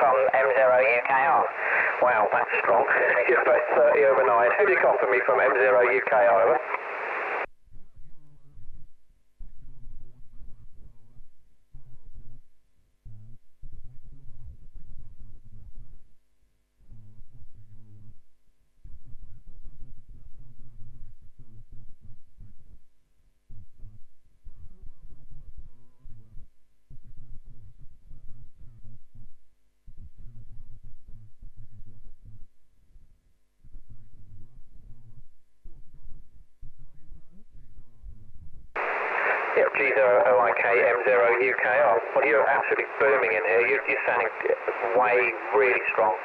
from M0UKR. Wow, that's strong. You're about 30 over 9. Who did copy me from M0UKR, over? Yep, G0OIK M0UKR. Well, you're absolutely booming in here. You're, you're sounding way really strong.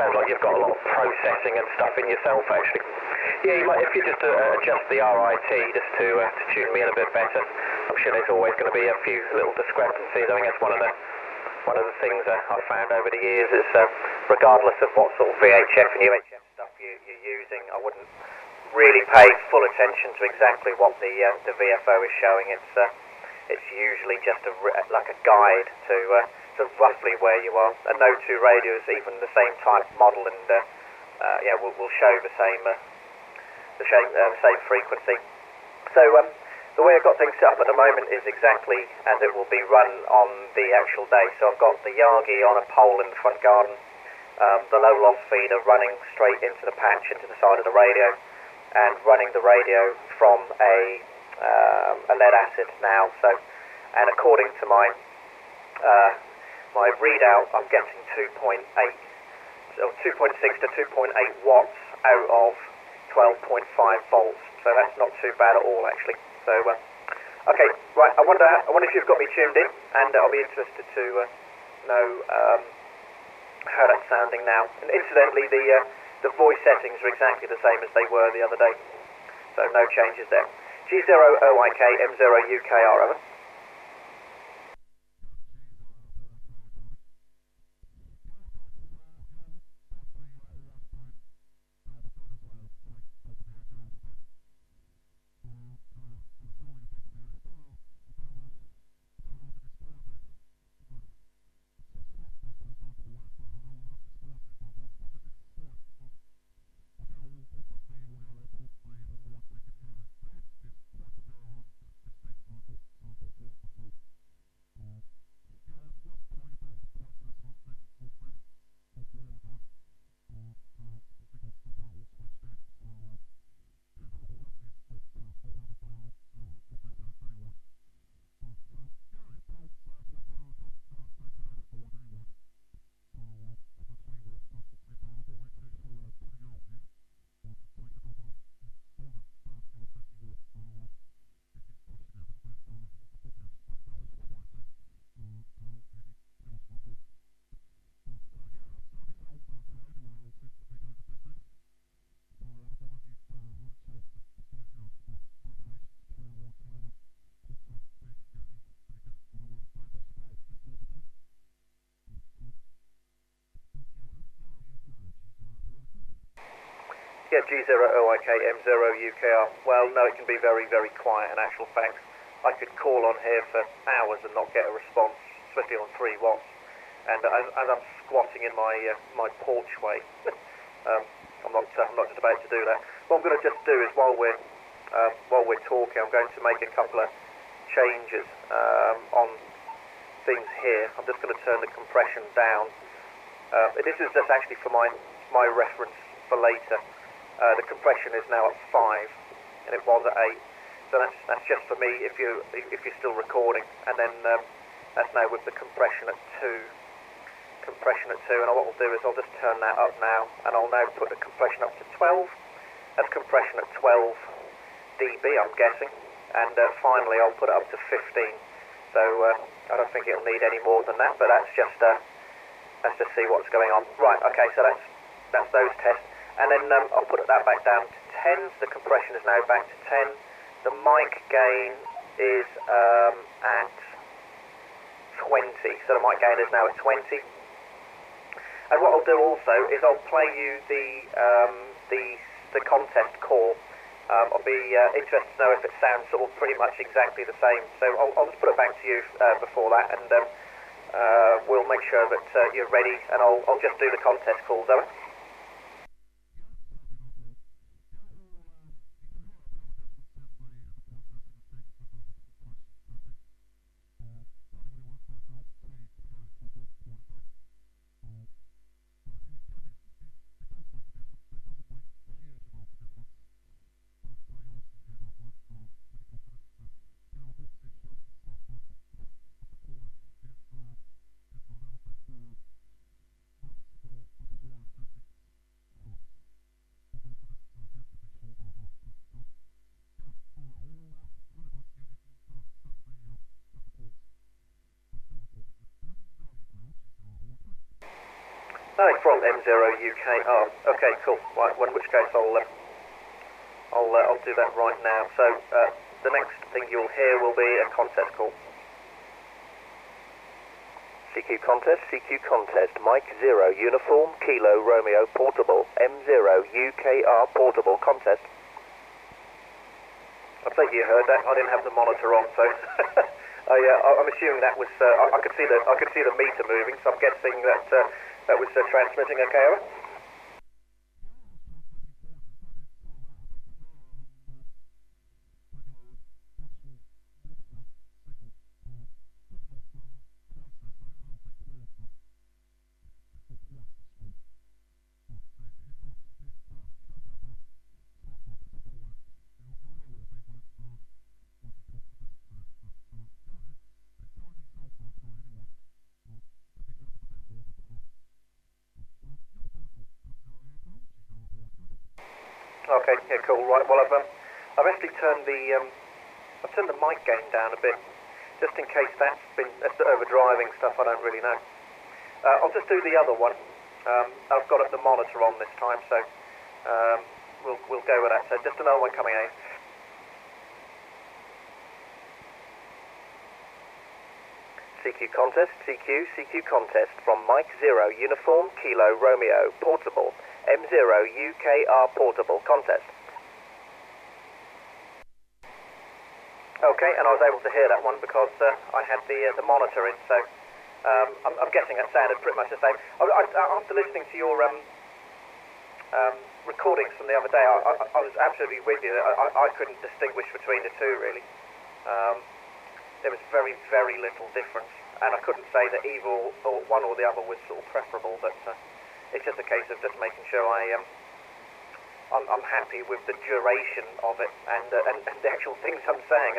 Sounds like you've got a lot of processing and stuff in yourself, actually. Yeah, you might, if you just uh, adjust the RIT just to, uh, to tune me in a bit better. I'm sure there's always going to be a few little discrepancies. I think that's one of the one of the things uh, I've found over the years is uh, regardless of what sort of VHF and UHF stuff you, you're using, I wouldn't really pay full attention to exactly what the uh, the VFO is showing. It's uh, it's usually just a like a guide to uh, to roughly where you are. And no two radios, even the same type model, and uh, uh, yeah, will, will show the same uh, the same same frequency. So um, the way I've got things set up at the moment is exactly as it will be run on the actual day. So I've got the Yagi on a pole in the front garden. Um, the low loss feeder running straight into the patch into the side of the radio and running the radio from a, um, a lead acid now. So, and according to my uh, my readout, I'm getting 2.8, so 2.6 to 2.8 watts out of 12.5 volts. So that's not too bad at all, actually. So, uh, okay, right. I wonder, I wonder if you've got me tuned in, and I'll be interested to uh, know um, how that's sounding now. And incidentally, the uh, the voice settings are exactly the same as they were the other day. So no changes there. G0OIK M0UKR, over. Yeah, G0OIK M0UKR. Well, no, it can be very, very quiet in actual fact. I could call on here for hours and not get a response, especially on 3 watts. And as, as I'm squatting in my uh, my porchway, um, I'm not uh, I'm not just about to do that. What I'm going to just do is while we're uh, while we're talking, I'm going to make a couple of changes um, on things here. I'm just going to turn the compression down. Uh, this is just actually for my my reference for later. Uh, the compression is now at five, and it was at eight. So that's that's just for me if you if you're still recording, and then um, that's now with the compression at two. Compression at two, and what I'll do is I'll just turn that up now, and I'll now put the compression up to 12. That's compression at 12 dB, I'm guessing, and uh, finally I'll put it up to 15. So uh, I don't think it'll need any more than that, but that's just uh, let's just see what's going on. Right, okay, so that's that's those tests. And then um, I'll put that back down to 10. The compression is now back to 10. The mic gain is um, at 20. So the mic gain is now at 20. And what I'll do also is I'll play you the um, the, the contest call. Um, I'll be uh, interested to know if it sounds sort of pretty much exactly the same. So I'll, I'll just put it back to you uh, before that, and um, Uh, we'll make sure that uh, you're ready, and I'll, I'll just do the contest calls, over. No, from M0UKR. Oh, okay, cool. Right, well, in which case I'll, uh, I'll, uh, I'll do that right now. So uh, the next thing you'll hear will be a contest call. CQ contest, CQ contest, Mike 0, uniform, Kilo, Romeo, portable, M0, UKR, portable, contest. I think you heard that. I didn't have the monitor on, so I, uh, I'm assuming that was. Uh, I, I could see the I could see the meter moving, so I'm guessing that uh, that was uh, transmitting. Okay, over. Okay, yeah, cool. Right. Well, I've um, I've actually turned the um, I've turned the mic gain down a bit, just in case that's been that's overdriving stuff. I don't really know. Uh, I'll just do the other one. Um, I've got the monitor on this time, so um, we'll we'll go with that. So just another one coming in. CQ contest, CQ, CQ contest, from Mike 0, uniform, Kilo, Romeo, portable, M0, UKR, portable, contest. Okay, and I was able to hear that one because uh, I had the uh, the monitor in, so um, I'm, I'm guessing that sounded pretty much the same. I, I, after listening to your um, um, recordings from the other day, I, I, was absolutely with you. I couldn't distinguish between the two really. Um, there was very, very little difference, and I couldn't say that either or, or one or the other was sort of preferable, but uh, it's just a case of just making sure I um, I'm, I'm happy with the duration of it and, uh, and, and the actual things I'm saying.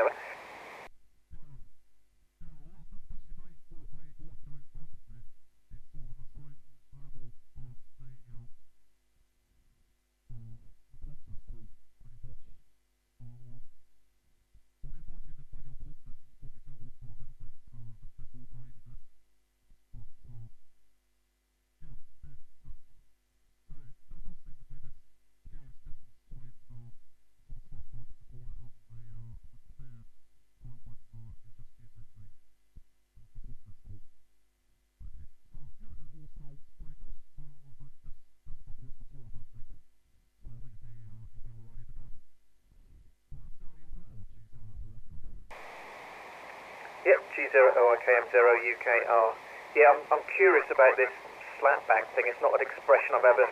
Yep, G0OIKM0UKR. Yeah, I'm, I'm curious about this slapback thing. It's not an expression I've ever,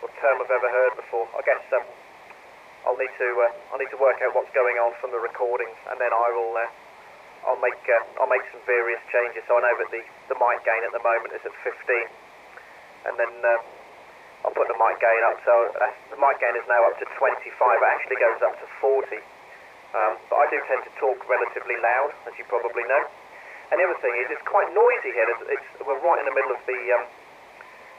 or term I've ever heard before. I guess um, I'll need to uh, I'll need to work out what's going on from the recordings, and then I will uh, I'll make uh, I'll make some various changes. So I know that the the mic gain at the moment is at 15, and then uh, I'll put the mic gain up. So that's, the mic gain is now up to 25. It actually goes up to 40. Um, but I do tend to talk relatively loud, as you probably know. And the other thing is, it's quite noisy here. It's, it's, we're right in the middle of the um,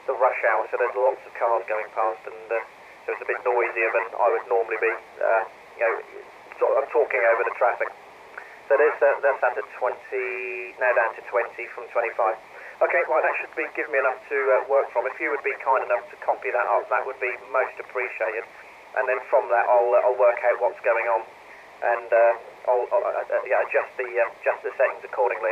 the rush hour, so there's lots of cars going past, and uh, so it's a bit noisier than I would normally be. Uh, you know, I'm talking over the traffic. So there's uh, that's down to 20, now down to 20 from 25. Okay, right, that should be give me enough to uh, work from. If you would be kind enough to copy that up, that would be most appreciated. And then from that, I'll uh, I'll work out what's going on and uh, I'll, I'll uh, yeah, adjust the uh, adjust the settings accordingly.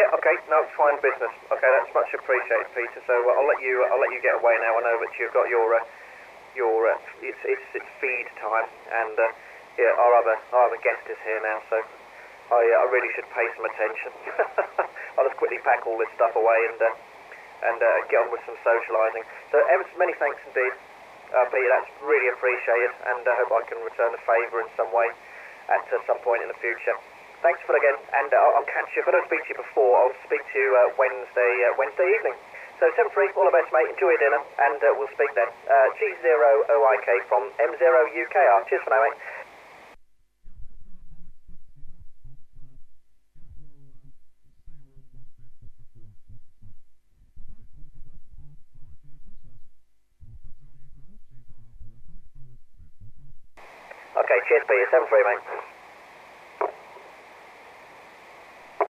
Yeah, okay, no, fine business. Okay, that's much appreciated, Peter. So uh, I'll let you, I'll let you get away now. I know that you've got your, uh, your, uh, it's, it's, it's feed time, and uh, yeah, our other, our other guest is here now. So I, uh, I really should pay some attention. I'll just quickly pack all this stuff away and, uh, and uh, get on with some socialising. So ever many thanks indeed, uh, Peter. That's really appreciated, and I hope I can return the favour in some way at uh, some point in the future. Thanks for again, and uh, I'll catch you. If I don't speak to you before, I'll speak to you uh, Wednesday uh, Wednesday evening. So 7 3, all the best, mate. Enjoy your dinner, and uh, we'll speak then. Uh, G0OIK from M0UKR. Cheers for now, mate. Okay, cheers, Peter. 7 3, mate.